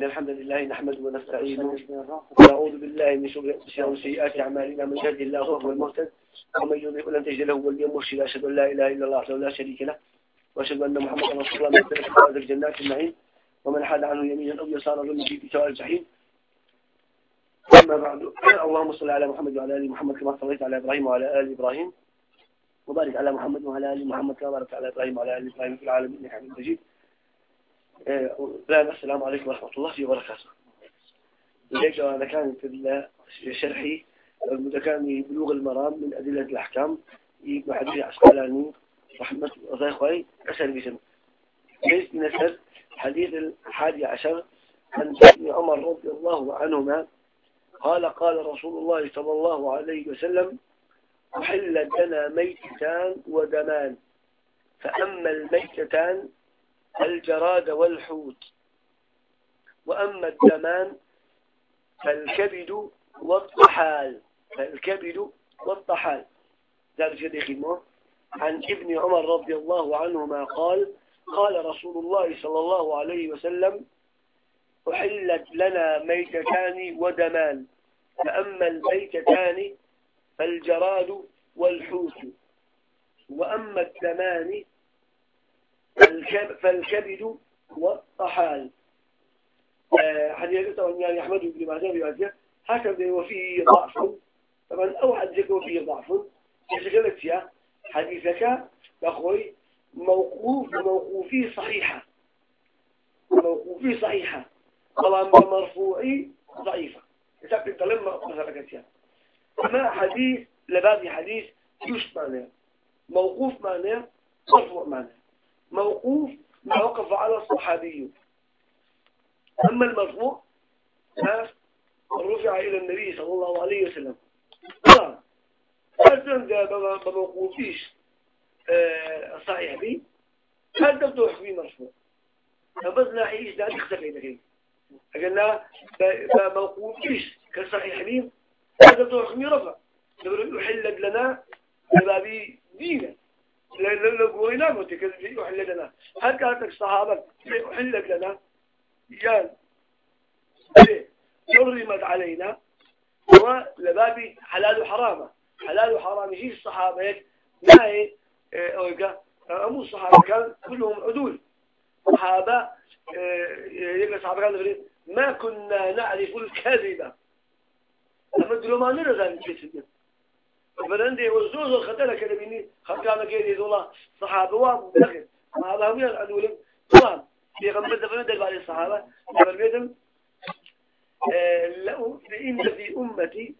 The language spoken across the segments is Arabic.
إن الحمد لله نحمده ونستعينه ونعوذ بالله من شرور أنفسنا وسيئات أعمالنا. من يهده الله فهو المهتد ومن يضلل فلن تجد له وليا مرشدا. أشهد أن لا إله إلا الله وحده لا شريك له وأشهد أن محمدا رسول الله. من الجنات النعيم ومن حاد عنه يمينا أو يسارا في سواء الجحيم أما بعد اللهم صل على محمد وعلى آل محمد كما صليت على إبراهيم وعلى آل إبراهيم. وبارك على محمد وعلى آل محمد كما باركت على إبراهيم وعلى آل إبراهيم في العالمين. إنك حميد مجيد. السلام عليكم ورحمة الله وبركاته. إليك أنا كان في شرحي المتكامل بلوغ المرام من أدلة الأحكام ابن حديث عسقلاني رحمة الله أخوي أسأل بسم ليس نسأل حديث الحادي عشر عن ابن عمر رضي الله عنهما قال قال رسول الله صلى الله عليه وسلم أحل لنا ميتتان ودمان فأما الميتتان الجراد والحوت. وأما الدمان فالكبد والطحال فالكبد والطحال. ذلك شيء عن ابن عمر رضي الله عنهما قال قال رسول الله صلى الله عليه وسلم أحلت لنا ميتتان ودمان فأما الميتتان فالجراد والحوت. وأما الدمان فالكبد والطحال آه، حديث يعني أحمد بن مهدان روايته هكذا وفيه ضعف. طبعا أو حديثك وفيه ضعف. يشغلت يا؟ حديثك أخوي موقوف موقوفي صحيحة. موقوفي صحيحة. طبعا مرفوعي ضعيفة. كتاب الظلم مثلا كتير أما حديث لبابي حديث يوش معناه موقوف معناه مرفوع معناه. موقوف ما وقف على الصحابي. أما المرفوع رفع إلى النبي صلى الله عليه وسلم. طبعا أصلا بموقوفيش آه، صحيح بي هذا حكمي مرفوع؟ فبس ناحيش لا تختفي لكي قلنا بموقوفيش كصحيح بي هذا بدو حكمي رفع؟ يحل لنا بابي دينا لأن قوينا متكذب يحل لنا. هل كانت الصحابة يحل لنا. يان حرمت علينا. هو لبابي حلال وحرامة حلال وحرام يجي الصحابة. ما هي؟ أوكا أمو الصحابة كان كلهم عدول. صحابة يقول الصحابة كانوا ما كنا نعرف الكذبة أما دلو ما نرى ذلك بلندي وزوز الخطر كده بيني خلقنا كده يقول صحابة وابدخل صحابة هم يلعنون طبعا في غمبة دفن دل بعد الصحابة بيتم له فإن في أمتي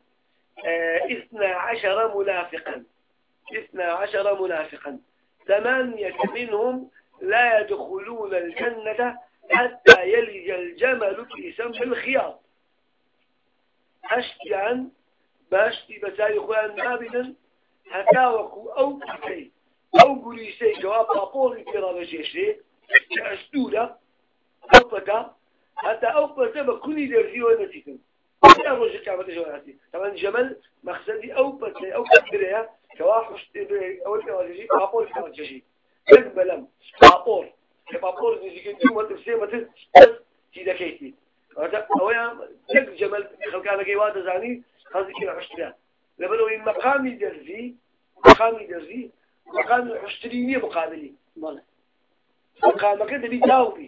اثنا عشر منافقا اثنا عشر منافقا ثمانية منهم لا يدخلون الجنة حتى يلج الجمل في سم الخياط أشتي عن باشتي بساري خوان نابنا هتاوكو أو كي أو بوليسي جواب بابوري في رابشيشي كأسطورة أو بتا حتى أو بتا بكوني درزي ونسيكم لا روجة كعبة جواناتي طبعا جمل مقصدي أو بتا أو كبيرها كواحش أو كواجي بابور كواجي بس بلم بابور بابور نجيكين يوم تفسير مثل بس تيدا كيتي أولا يك جمل خلقانا كيوات زاني قصدي كنا عشتريها لبلو إن مقامي درزي مقامي درزي مقام عشتريني مقابلي. مقامك ده بيتاوبي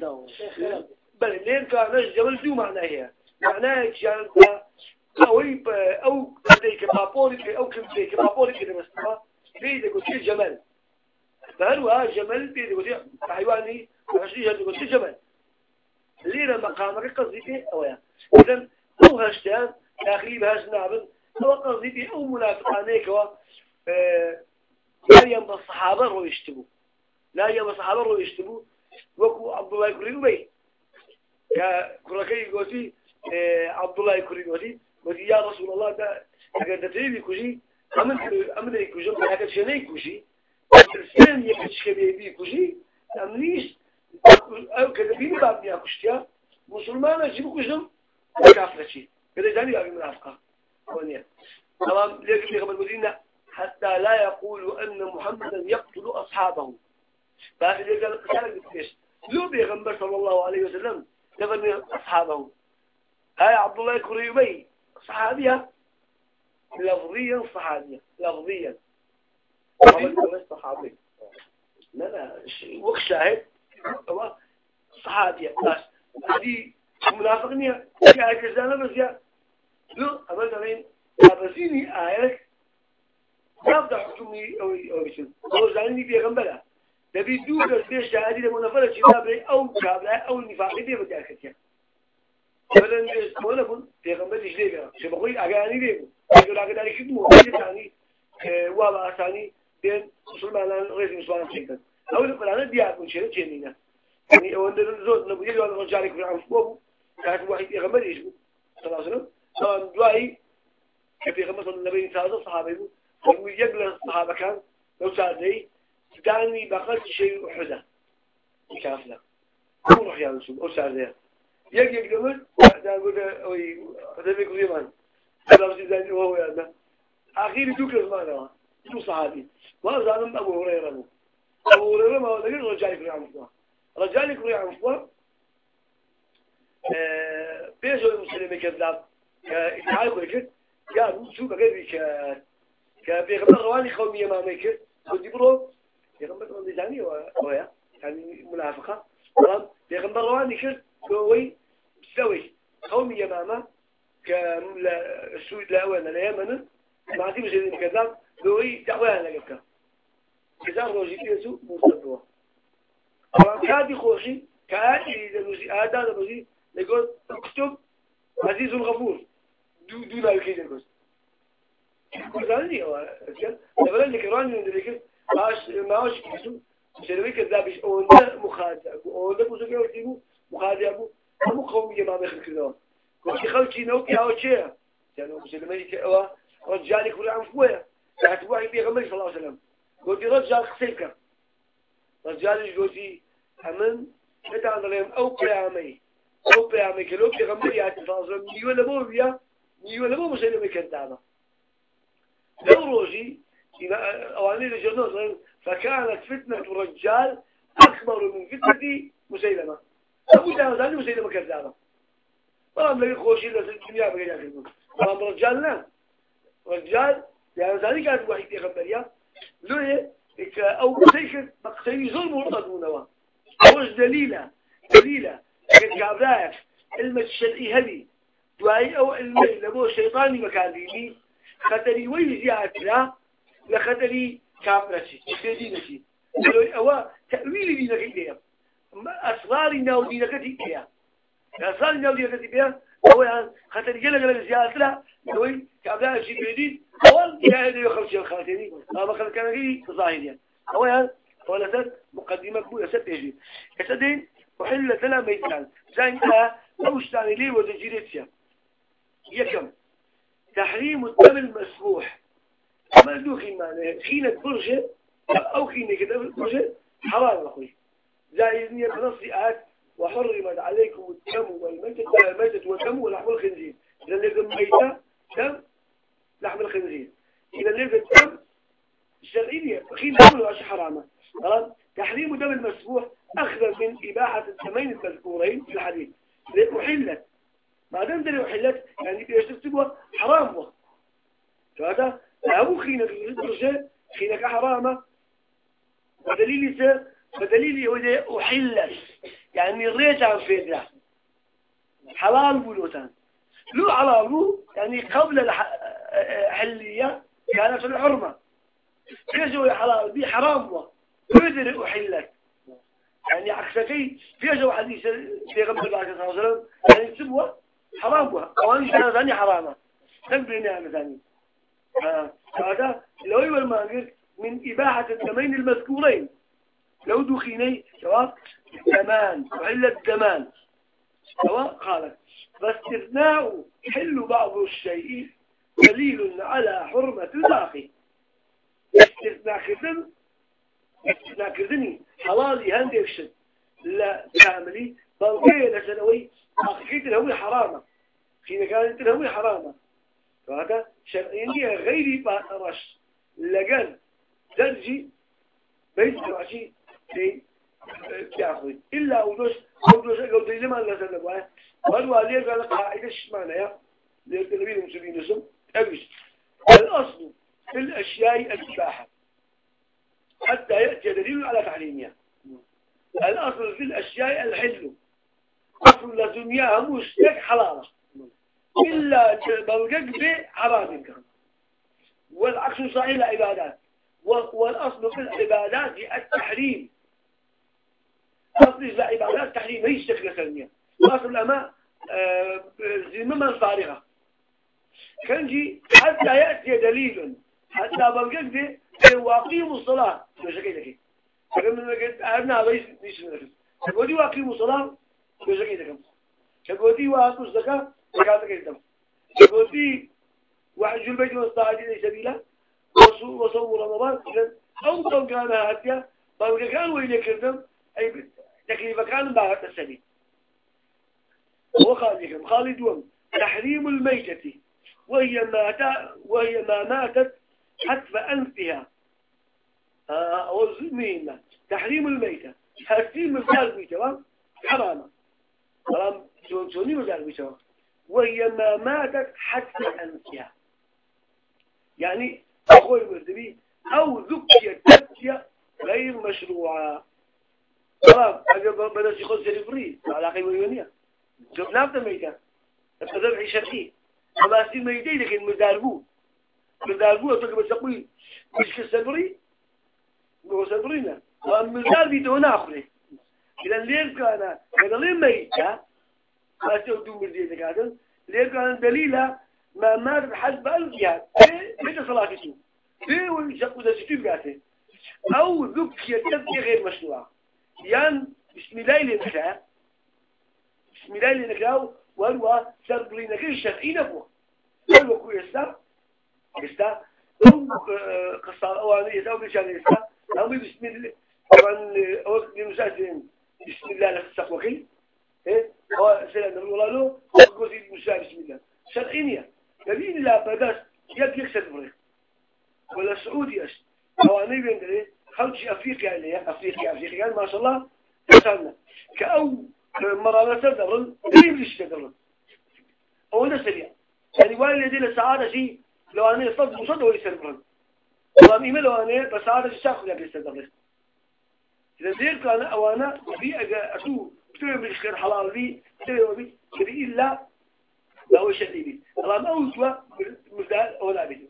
بل لين كان جبل شو معناه هي؟ معناه يعني أوي أو كذا بابوري أو كذا كبابوري كده بس ما بيده قلت جمل. فهل هو جمل بيده قلت حيواني عشرين هذا قلت جمل. لينا مقامك قصدي أويا. إذا هو هاشتان داخلي بهاش نابن. هو به أو منافقانيك و لا ينبى الصحابة رو يشتبوا لا ينبى الصحابة رو يشتبوا وكو عبد الله يكري أبي كركي قوتي عبد الله يكري قوتي قوتي يا رسول الله ده أجل تتريبي كوشي أمن أمن يكوشي أجل شني كوشي السن يكشك بيبي كوشي أمنيش أو كذا بيني باب يا كوشتيا مسلمان أجيب كوشم كافر شيء كذا جاني أبي منافقة ونيا طبعا ليك قبل المدينة؟ حتى لا يقول أن محمدا يقتل أصحابه. فهذا اللي قال قال ليش لو بيغمبر صلى الله عليه وسلم تفرمي أصحابه. هاي عبد الله كريبي صحابية؟ لفظيا صحابية. لفظيا. صحابي. لا لا وقت شاهد. صحابية. بس. هذه منافقني. يا كذا بس يا لو أبدا مين أبزيني آيك نبدأ حكمي أو أو شيء أو زاني بيغمبلا دبي دو دستي شهادي لما نفر شباب أو شباب أو نفاق دي بدي مثلا ولا بقول بيغمبل إيش ليه شو بقول أجاني ليه يقول أجاني كده مو ثاني وابا ثاني بين مسلمان رئيس مسلمان شيئا أو الفلانة بيعرفون شيء جنينة يعني وند زود نبي يجوا الرجال يكون عم فوق كان واحد بيغمبل إيش صلى الله عليه وسلم. طبعا دعائي كيف يغمبل النبي وسلم؟ صحابي يقبل الصحابة كان لو ساعدني داني بقلت شيء وحدة. كافلة كل روح يا رسول أو ساعدني يجي يقبل دا قلت أوي هذا بيقول يمان هذا بس زين هو يا أخير دوك الزمان دو صحابي؟ ما زالهم أبو هريرة أبو هريرة ما هو ذلك رجال يكون عن فوا رجال يكون عن فوا بيجوا المسلمين كذاب. كإدعاء كذا قال شو بقى ك كبيغمبر رواني خومية ما ميكر ودي برو بيغمبر رواني زاني ويا يعني منافقة. تمام بيغمبر رواني كر قوي سوي خومية ماما كالسويد الأول اليمن ما عندي مجرد كذاب قوي دعوة لك. كذا روجي بيسو مرتبوا طبعا كادي خوشي كادي دنوزي هذا دنوزي نقول أكتب عزيز الغفور. دو دو لا يكيد نقول كوزاني هو لبلا اللي كران من ذلك ماش ماش كيسو. شلوي كذابش أو ده مخادع أو ده بوزوجي أو مخادع أبو. هم قوم يما بخل كذا كل خلقي نوكي أو شيء. يعني مسلمي كأوا رجالي كل عام فويا كانت واحد بيغمر صلى الله عليه وسلم. قلت رجال خسيك رجال جوزي أمن. متى عندهم أو قيامي أو قيامي كلو بيغمر يا تفاصيل ميول لبو بيا ميول لبو مسلمي كذابة لو روجي أواني الجنوز فكانت فتنة الرجال أكبر من فتنة مسيلمة أبو ثاني مسيلمة كذابة طبعا لقي خوشي لس الدنيا بقى جاكل طبعا رجال لا. رجال يعني ثاني كانت واحد يغبريا لو أو مسيكر مقصي ظلم ورطدونه أوش دليلة دليلة. كابلاك علم الشرعي هذي دعائي أو علمي شيطاني مكاذيني خطري وي زيادة لخطري كافرتي دينتي أو تأويل دينك إليها أسرار ناو دينك إليها أسرار ناو دينك إليها هو يعني خطري جل جل زيادة لا نوي كابلا شيء بيدي أول جاهد يخرج الخاتمي ما خلق كان لي ظاهريا هو يعني ولست مقدمة بويا ستجي كسدين وحلت لنا ميتان زين أوش تاني لي وزجيرتيا يكم. تحريم الدم المسفوح ما له خيمة خينة برجة أو خينة كده برجة حرام أخوي. زائدني بنص آت وحرمت عليكم الدم والميتة الميتة والدم ولحم الخنزير. إذا لازم ميتة دم لحم الخنزير. إذا لازم الدم الشرعية خينة كله حرامة. تحريم دم المسفوح أخذ من إباحة الدمين المذكورين في الحديث. أحلت ما دام دليل حلت يعني بيش تكتبها حرام وقت فهذا أبو خينك الدرجة خينك حرامة ودليل هو ده أحلت. يعني الريت عن فيدرا حلال بلوتان. لو حلال يعني قبل الحلية كانت الحرمة. فيجو حلال دي حرام وقت فيدر أحلت. يعني عكسكي فيجو حديث في غمر الله صلى الله عليه وسلم. يعني سبوة حرام بها قوانين كانت ثانية حرامة تنبري نعمة ثانية هذا لو يقول ما من إباحة الدمين المذكورين. لو دخيني سواء دمان وحل الدمان سواء قالت. فاستثناء حل بعض الشيء دليل على حرمة الباقي. استثناء كذن استثناء كذني حلالي هندي يفشد لا كاملي بلقيه لسنوي. حقيقة الهوية حرامة. حين كانت الهوية حرامة. فهذا شرعية غير باترش لقل درجي. بيت رعشي في ياخذ إلا ودوش ودوش قلت لما لا سنبوا قالوا عليه قال قاعدة إيش معناها للتنبيه المسلمين اسم. أبش الأصل في الأشياء الإباحة. حتى يأتي دليل على تحريمها. الأصل في الأشياء الحل. أصل لدنياها مشتك حلالة إلا بلقك بحرامك. والعكس صحيح العبادات والأصل في العبادات التحريم. أصل العبادات التحريم هي الشكل سلمية أصل أما آه، زمما صارغة كنجي حتى يأتي دليل. حتى بلقك به وأقيموا الصلاة. بشكل ذكي فقال من قلت أنا ليس ليس نفس فقولي وأقيموا الصلاة. بشكل ذكي فقولي وآتوا الزكاة. زكاة كيدم فقولي وحج البيت والصاعدين سبيلا وصوم رمضان. أو كان هاتيا. بلقى كان وين كردم أي تكليف كان بعد السبيل. وخالد خالد تحريم الميتة. وهي ما وهي ما ماتت حتف أنفها. آه، أو زمينا تحريم الميتة. تحريم مزال ميتة حرام. حرام شوني مزال ميتة وهي ما ماتت حتف أنفها. يعني أخوي المردبي أو ذكية تبكية غير مشروعة. سليفري على قيمة يونية شوف نافذة ميتة. التذبح شرعي أما سي ميتة لكن مزاربو مزاربو أتوقع بسقوي مش كسبري هو سبرينا ومزار بيته ناخره إذا ليه كان؟ هذا ليه ميتة؟ ما تودو مرزية كذا ليه كان دليله ما مات حسب الجهاد إيه متى صلاته إيه ويشقوا ذا ستين قاته أو ذكي التذكية غير مشروع. يعني بسم الله لنكا بسم الله لنكا وهو سرب لنكا الشرعي نبوه هو كو يستا. يستا. أو قصار أو أنا يستا أو بشان يستا. أو بسم الله. طبعا أو بمساعدين بسم الله لخصق وكي إيه؟ هو سلام الله له وقوزي بسم الله. شرعينية دليل لا بدس يك يكسر بريك ولا سعودي أش أواني بين خلج أفريقيا اللي أفريقيا أفريقيا ما شاء الله. كسرنا كأو مرة تدرن قريب ليش تدرن أو ده سريع. يعني والي دي السعادة شيء لو أنا صد مصد هو يسر برن والله لو أنا بس عادة الشاخ اللي بيستدرن إذا ذيك أنا أو أنا بي أتو بتوي بالخير حلال بي بتوي بي إلا لا شديد الله ما هو مثال ولا بيجي.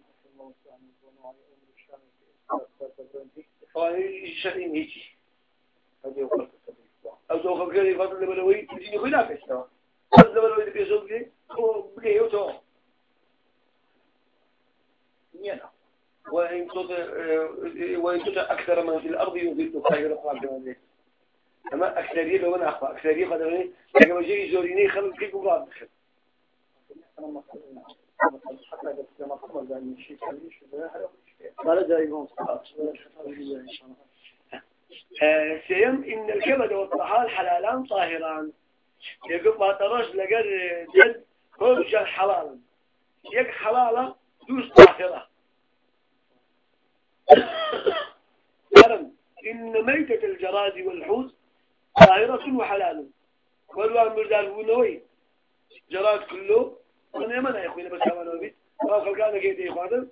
شديد هيجي أو دو خم كذي فضل لبلوي بيجي خلاف استوى فضل لبلوي تبي يسوق لي هو بقي هو تو وإن تطع أكثر من في الأرض يضل خير قادم أما أكثرية لو أنا أخفى أكثرية قدرني لكن ما جاي يزوريني خلوا كيف قراب دخل سيم إن الكبد والطحال حلالان طاهران. يقول ما ترش لقر جد كل حلال. يك حلالة دوس طاهرة. كرم إن ميتة الجراد والحوت طاهرة وحلال. والوان مردال ونوي جراد كله. أنا ما لا يخوينا بس كمان أبي ما خلقنا كيدي يخوانم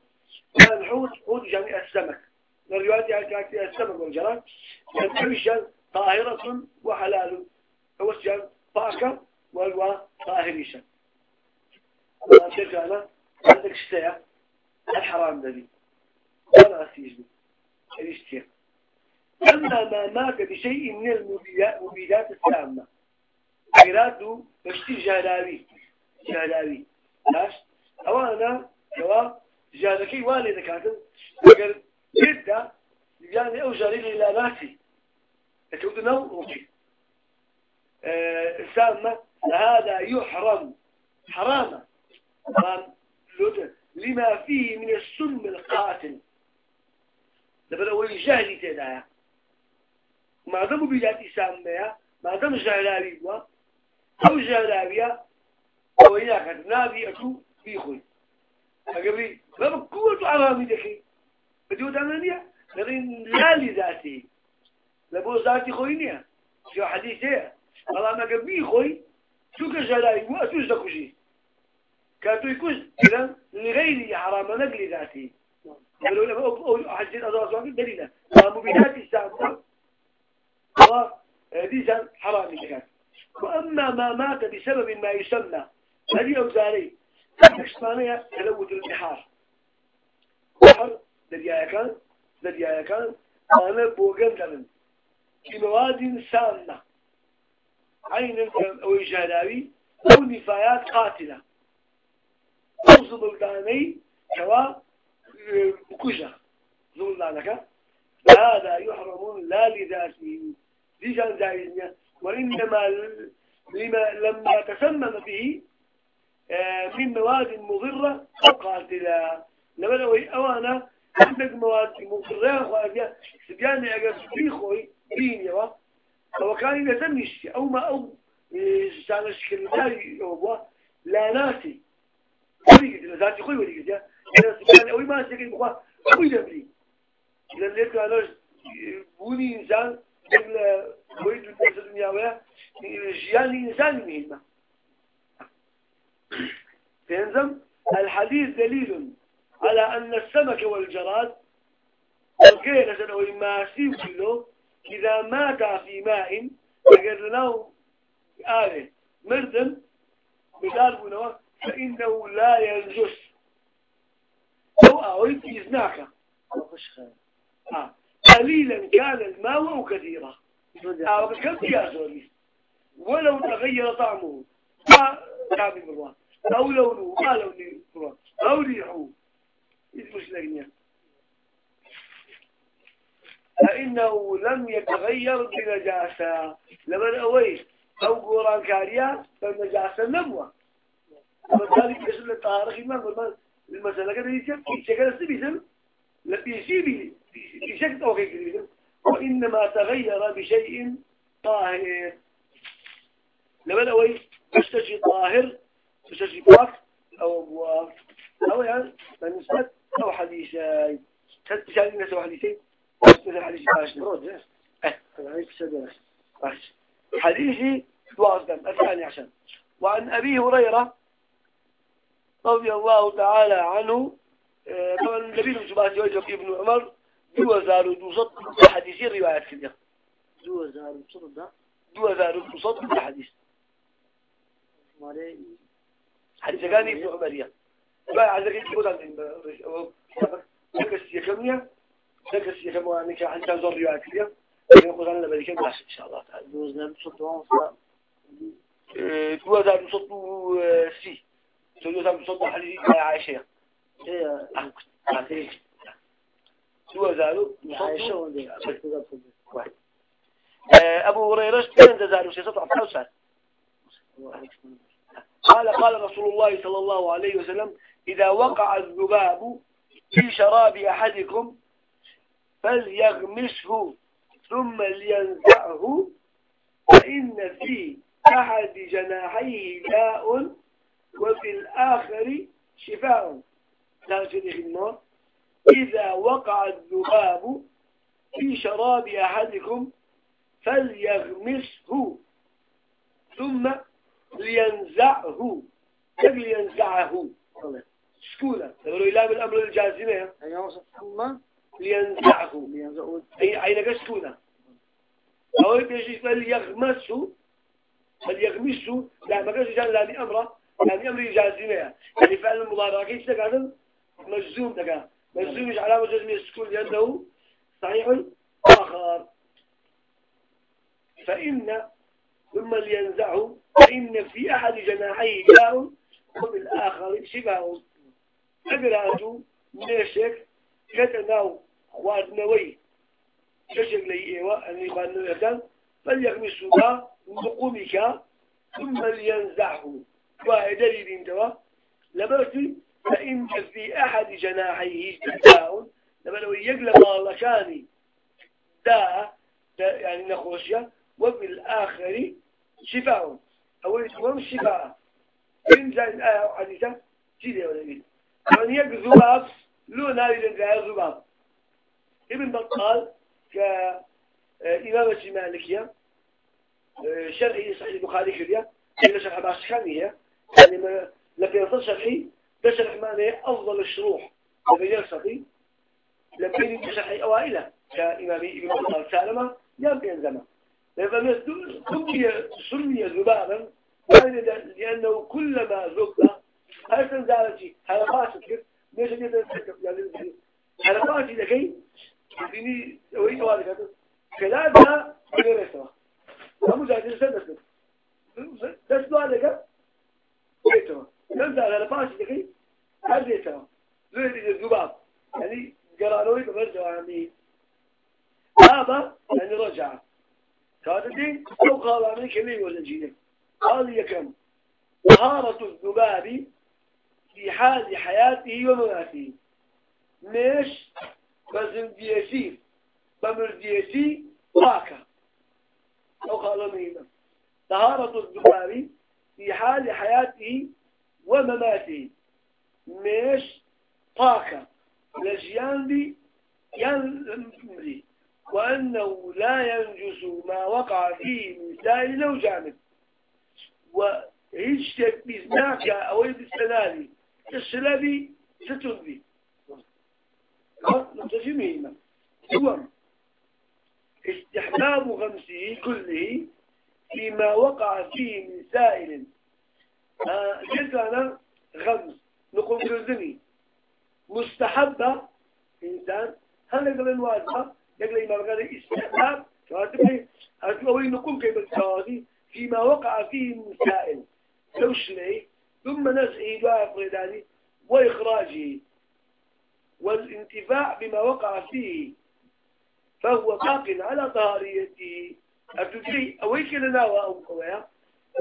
الحوت حوت جميع السمك. الروايات يعني السمك والجراد ينتمشان طاهرة وحلال. الشان باكة والوا طاهريشا أشيك أنا عندك شتاء الحرام ذي ولا أسيجني الاشتياء أما ما مات بشيء من المبيدات السامة غيراته بشتي جهلاوي. جهلاوي. لاش أوانا جواب جالكي والي ذكاتن أقر جدا يعني أو جاري لا ناسي تقول نو أوكي سامة هذا يحرم. حراما لما فيه من السم القاتل. لبدا ولي جهلي تدايا. ما دام بيجاتي سامة ما دام جهلاوي أو جهلاوية أو إياك نابي أتو بيخوي. أقبلي ما بقوة عرامي دكي بدي ودعنا ليه لكن لا لذاتي. لبو ذاتي خوينيا شو حديثة والله ما قبي خوي. شو كجلاي مو أسوش دكوشي كاتو يكون إذا لغيري حرام نقلي ذاتي. قالوا لما أو حديث أضاء سواء دليلا مبينات السابقة هو حديثا حرام كان. وأما ما مات بسبب ما يسمى هذه أوزاري. اسمانية تلوث البحار. بحر دريايا كان أنا بوغن دلن في مواد سامة عين أو إجهلاوي أو نفايات قاتلة. أو زبلداني كوا بكجة زبلدانك هذا يحرمون لا لذاته دي كان جائزنا وإنما لما لما تسمم به آه، من مواد مضرة أو قاتلة. لما لو أوانا عندك مواد مضرة وأجا سبياني أجا بيخوي بين يوا أو كان يسميش أو ما أو سال الشكل داري هو لا ناسي ولي قد ذاتي خوي ولي قد إذا سبياني أوي ما سكين بخوا أوي دبلي إذا ليك أنا بوني إنسان قبل ويد الدنيا ويا جياني إنسان مهمة. فينزم الحديث دليل. على أن السمك والجراد وكيلة أو الماسي كله إذا مات في ماء أجرناه آله. مردم بدار فإنه لا ينجس. أو أعيد إذناك. آه. قليلا كان الماء أو كثيرا أو كم يا ولو تغير طعمه. ما كامل الله أو لونه ما لونه أو ريحه. مش لقنيا فإنه لم يتغير بنجاسة. لمن أوي أو قرآن كاريا فالنجاسة نموة. وذلك يسمى الطهارة خدمة المسألة كده يسمى شكل سبيسم بيسيبي بشكل أو غير وإنما تغير بشيء طاهر. لمن أوي مستشي طاهر مستشي باك أو أبواب. أو يعني فنسبة أو حديثين تسألني نسوا حديثين؟ مثل حديث باش رد حديثي واصدم الثاني عشان. وعن أبي هريرة رضي الله تعالى عنه آه، طبعا النبي المجبات يوجب ابن عمر دو زارو دو صد حديثي روايات كده. دو زارو صد دو زارو دو صد حديث. حديث كان ابن عمر لا عايزك تقول عن ذكر يكمية ذكر يكمية أنك عن روايات كده يقول أنا بليك بس إن شاء الله تعالى. زارو صد وانصا دو زارو صد سي. دو زارو صد حديث عائشة. دو زارو عائشة. وندي أبو هريرة كان زارو سيسطع فوسان قال قال رسول الله صلى الله عليه وسلم إذا وقع الذباب في شراب أحدكم فليغمسه ثم لينزعه فإن في أحد جناحيه داء وفي الآخر شفاء. إذا وقع الذباب في شراب أحدكم فليغمسه ثم لينزعه. كيف لينزعه؟ سكولة تقولوا إلا من الأمر الجازمة ثم لينزعه. أي عينك سكولة أو يجي فليغمسه فليغمسه لا ما كانش جان لا أمره يعني أمر جازمة يعني فعل المضارع كيف تقعد مجزوم تقع مجزوم مش علامة جزمية السكون لأنه صحيح آخر. فإن ثم لينزعه فإن في أحد جناحيه داء وبالآخر شبه أقرأته ميشك كتناو خواردنوي كشك لي إيوة أني خواردنوي أكان فليغمسوها بقومك ثم لينزعه. وإدري بنتوا لبرتي فإن في أحد جناحيه داء لما لو يقلب الله كاني داء يعني نخوشيا وفي الآخر شفاء. أول يتمام شفاء. إن زين الآية حديثة. تيجي ولا يجي من يك ذباب لو لنجاي ذباب ابن بطال ك إمام مالكية شرعي صحيح البخاري كليا إلى شرح باش كان هي. يعني ما لكن يصل شرحي ده شرح معناه أفضل الشروح. لبيان صحيح لبين شرح أوائله كإمام ابن بطال سالمة يمكن زمان. لأنه سمي ذبابا لأنه كلما ذب هل زالتي حلقات كيف؟ ليش جدا يعني حلقات لكي بني وين وارد كلامها غير سوا هم جالسين سنة بس دوالك بيتوا نمزع على باش لكي هل بيتوا زي الذباب؟ يعني قرانوي بمرجع يعني. هذا يعني رجع. كاتدين أو قال من كمية ولا جينة قال يكم طهارة الذباب في حال حياته ومماته. مش بمر ديسي واكا. أو قال مهما طهارة الذباب في حال حياته ومماته. مش طاكا لجيان دي ينمري وأنه لا ينجس ما وقع فيه من سائل أو جامد. وهيش تكبيزناك أو السلالي السلالي ستنبي نتجمعنا هو استحباب غمسه كله فيما وقع فيه من سائل. جلت آه، أنا غمس. نقوم كردني مستحبة إنسان. هل يقول الواجبة يقول إمام قال استحباب. فهذا أوي نقوم كيف التواضي فيما وقع فيه من سائل. لو شلي ثم نزعه دعاء فريداني وإخراجه والانتفاع بما وقع فيه فهو باق على طهاريته. أبتدي أوي كده ناوى؟ أو قوية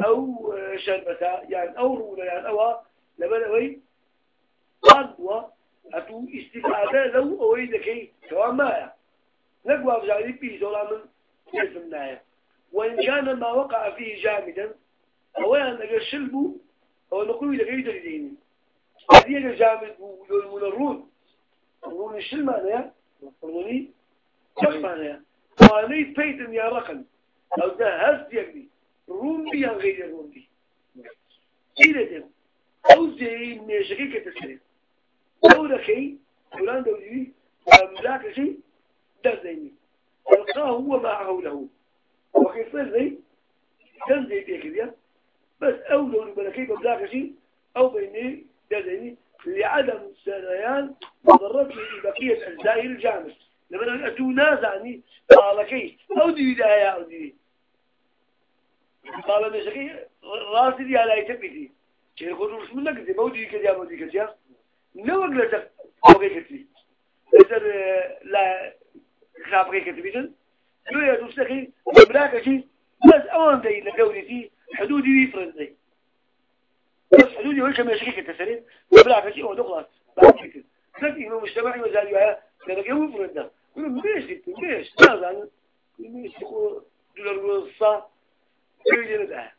أو شربتا يعني أو رونا يعني أو لبن أوي قدوة. أتو استفادة لو أوي ذكي سواء مايا نقوى بجاني بيه زولا من يزم نايا وإن كان ما وقع فيه جامدا أولا نقل أو نقول ذكي دليلين هذه جامد والمنرون. الرون الشل معناها الروني كيف معناها واني بيتن يا رقم. أو ده هز روم بي غير الروم بي إلى ده أو زي ميشكي كتسرين أو لكي فلان دولي ملاك شيء ده زيني ألقاه هو معه له وكيف زي كان زي بيك بس أو دولي بلكي بملاك شيء أو بيني ده زيني لعدم سريان مضرته بقية أجزاء الجامع. لما أتو نازعني قال كي أو دي لا أو دي. قال مشكي راسي دي على يتبتي. شيء يقول رسم منك دي مودي كذا مودي كذا لو أجلسك أوكي كتلي لسر لا خلاف كي كتبيتن لو يا دوستكي بلاك شيء بس أوان دي لقولتي حدودي يفرز دي بس. حدودي وش ما يشكيك التسرين وبالعكس شيء هو دخل بعد كده لكن إنه مجتمعي وزالي وياه كان جو فردا كل ليش انت ليش؟ لازم يقول دولار الصا يجي لده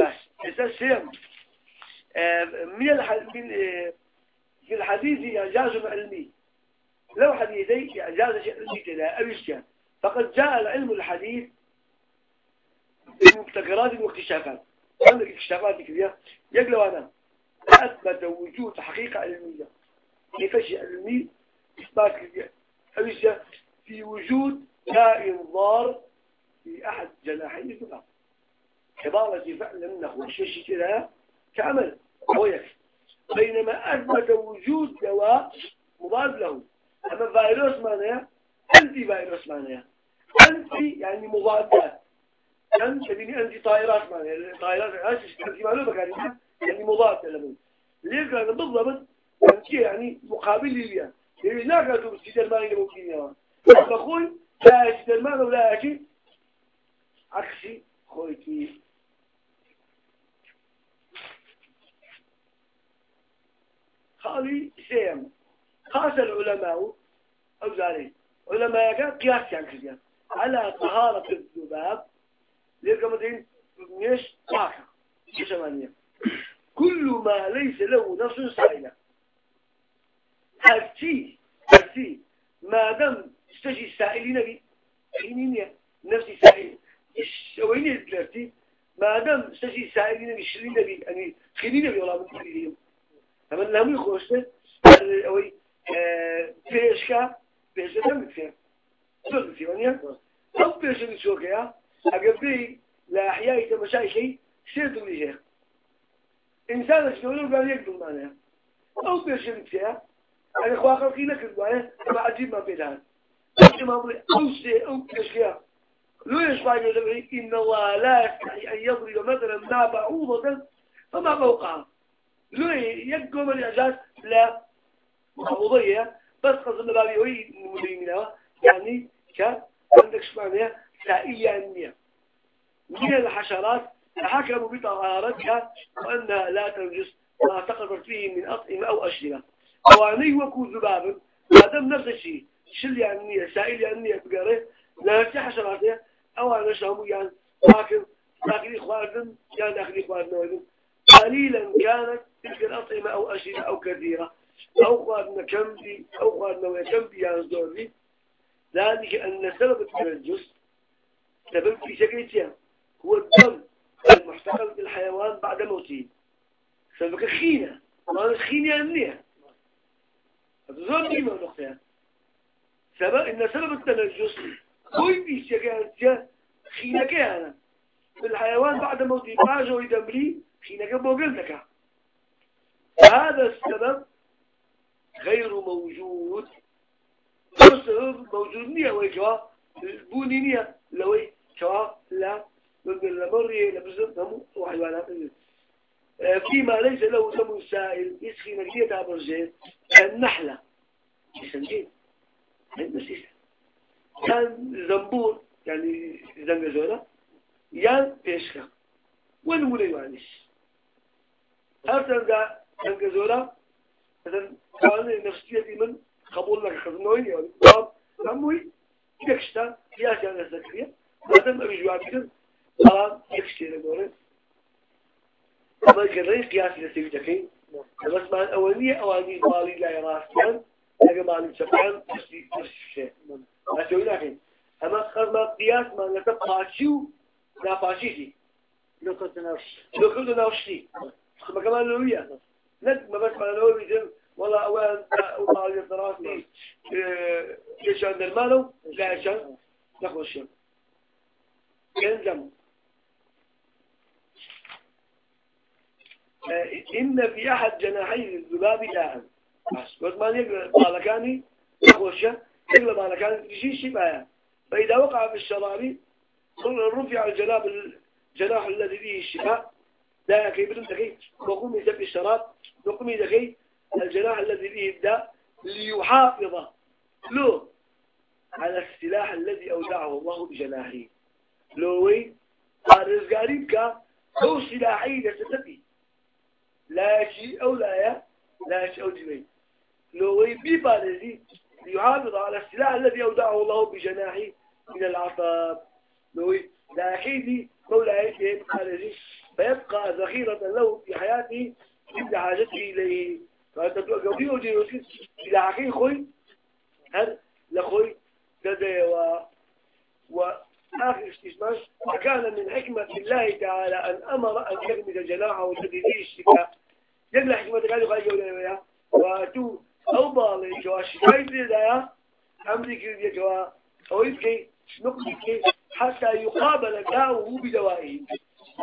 بس. إذا سيم من الحديث من في الحديث إعجاز علمي. لو حديثي إعجاز علمي كذا أو فقد جاء العلم الحديث المبتكرات واكتشافات عندك اكتشافات كبيرة يقلوا أنا أثبت وجود حقيقة علمية. كيفش علمي؟ إثبات كبيرة في وجود كائن ضار في أحد جناحي الذباب عبارة فعلا نخوش شيء كذا كعمل. ويكفي بينما أثبت وجود دواء مضاد له. أما فيروس معناه أنتي فيروس معناه. أنتي يعني مضادات. كان تبيني أنت طائرات معنا طائرات عايش أنت معلومة كان يعني مضاد لهم ليه؟ كان بالضبط أنت يعني مقابل ليبيا يعني. لا كانوا بسيد المال اللي ممكن يا بقول لا سيد المال ولا شيء عكسي خويتي. خالي سيم خاص العلماء. أو ذلك علماء قياس يعني على طهارة الذباب. مش كل ما ليس له نفس سائلة هرتي هرتي ما دام استجي سائلي نبي خينينيا نفسي سائل الشويني دلرتي ما دام استجي سائلي نبي شري نبي يعني خيني نبي والله من كلهم أما لهم يخوشته أوي بيشكا بيشكا تم فيها تم فيها ونيا أو بيشكا شوكيا أقبل لا أحياء تمشايخي سيرتوا لي شيخ إنسان اشتغلوا قال يقدم معنا أو بيشكا فيها أنا خوا خلقي نكرد وعيه ما عجيب ما بيدان ما بلي أو شيء أو أشياء لو يشفع يقول إن الله لا يستحي أن يضرب مثلا ما بعوضة فما فوقها. لو يقوم الإعجاز لا. بعوضية بس قصد بابي وي مدينة يعني ك عندك شمعنى سائية النية من الحشرات؟ تحكموا بطهارتها وأنها لا تنجس ما تقدر فيه من أطعمة أو أشربة. أواني وكو ذباب. هذا نفس الشيء. شل يعني سائل يعني بقرة. لا تحشراته أوانا شامو يعني لكن داخل إخوانهم يعني داخل إخواننا قليلا كانت تلك الأطعمة أو أشربة أو كثيرة. أو قادنا كم دي أو قادنا كم دي يعني ذلك أن سبب التنجس سبب في شكلتها هو الدم المحتقل بالحيوان بعد موته. سبب الخينة ما الخينة يعني زۆر دیمە نقطەیە سبب إن سبب التنجس كوي بيشيكا خينكيانا الحيوان بعد موت باجه ويدمري خينكا بوغلتك هذا السبب غير موجود. السبب موجود نية ويكوا البوني نية لوي لا لمري لبزن نمو وحيوانات فيما ليس له دم سائل يسخي نجية برجين النحلة يسنجين بس كان زنبور يعني زنجزورة يان بيشكا والولي يعنيش هرتن دا زنجزورة مثلا كان نفسيتي من قبول لك خزنوين يعني طب نموي يكشتا ياسي أنا سكرية بعدين أبي جواب كده طبعا يكشتي لقوله أما كذا قياس لسيب دكين بس مع الأولية أواني بالي لا يراستان لقى بالي شفان تشتي تشتي ما سوي لكن أما خذ ما قياس ما نتبقى شو لا فاشيتي لو كنت نفسي لو كنت نفسي ما كمان لويا ند ما بس ما لوي بيجن والله أوان وبالي دراسي يشان المالو لا يشان نخش ينزم إن في أحد جناحي الذباب داء بس ما يقرأ بالكاني يخوشه يقرأ بالكاني يجي شبايا فإذا وقع في الشراب رفع الجناب الجناح الذي فيه الشفاء لا كيبر دقي وقوم يسبي الشراب وقوم يدقي الجناح الذي فيه الداء ليحافظ له على السلاح الذي أودعه الله بجناحه. لوي الرزقاري بك هو سلاحي لستبي لا شيء أو لا يا لا شيء أو جميل. لو يبي بالذي يحافظ على السلاح الذي أودعه الله بجناحه من العطاب لو لا أكيد مولا يبقى الذي فيبقى ذخيرة له في حياته عند حاجته إليه. فأنت تقول وجه إلى حقيقي خوي هل لخوي تدي و وآخر استثمار وكان من حكمة الله تعالى أن أمر أن يغمد جناحه الذي فيه الشفاء. يقل حكمة قال قال يقول ويا واتو أو بالي جوا شفاء ذا أمري كذي جوا؟ أو يبكي؟ نقلك حتى يقابل داؤه بدوائه.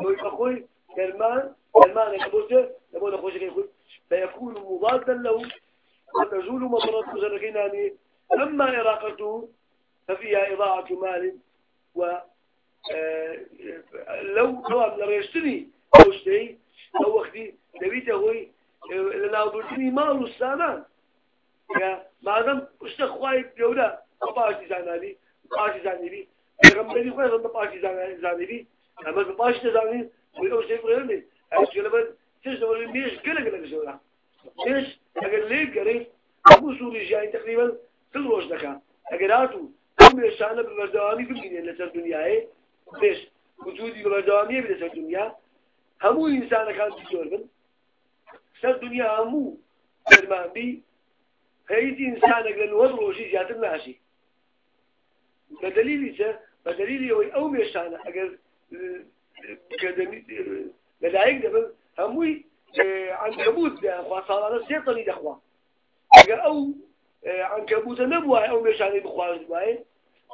ويقول كرمان كرمان كبوتة لما نخش يقول فيكون مضادا له وتزول مضرة زرقين أما إراقته ففيها إضاعة مال. و آه، لو طبعا لريشتني أو شيء أو وقتي دبيته هو آه، لنا بردني مال السامان ما دام استخواي جودا باشي زانالي باشي زانالي غمري خوي غم باشي زانالي أما باشي زانالي ويو شيء فريمي أيش كلمة تسمع الميش كلا كلا كسورة ليش أقول ليه قريب أبو سوري جاي تقريبا كل روز دكان أقراتو هم يشانه بمردوامي بمينه لسر دنياه بيش وجودي بمردوامي بلسر دنيا همو إنسان كان تجور بن. سر دنيا همو فرمان بي هيدي إنسانك هذا روشي زيادة ماشي بدليل بدليل أو ميشانة أجر كدمي لدايق دبل هموي عنكبوت ده. خاصة سيطني دخوا. أجر أو عنكبوت نبوه أو ميشانة بخواز باي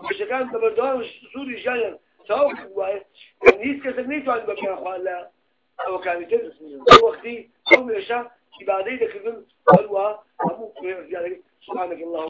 مش كان تبردوان سوري جايا سواء باي هيس كسر نيتو عند بكرة خوالا أو كان يتم وقتي أو ميشا إبادة كذن قالوا همو سبحانك اللهم.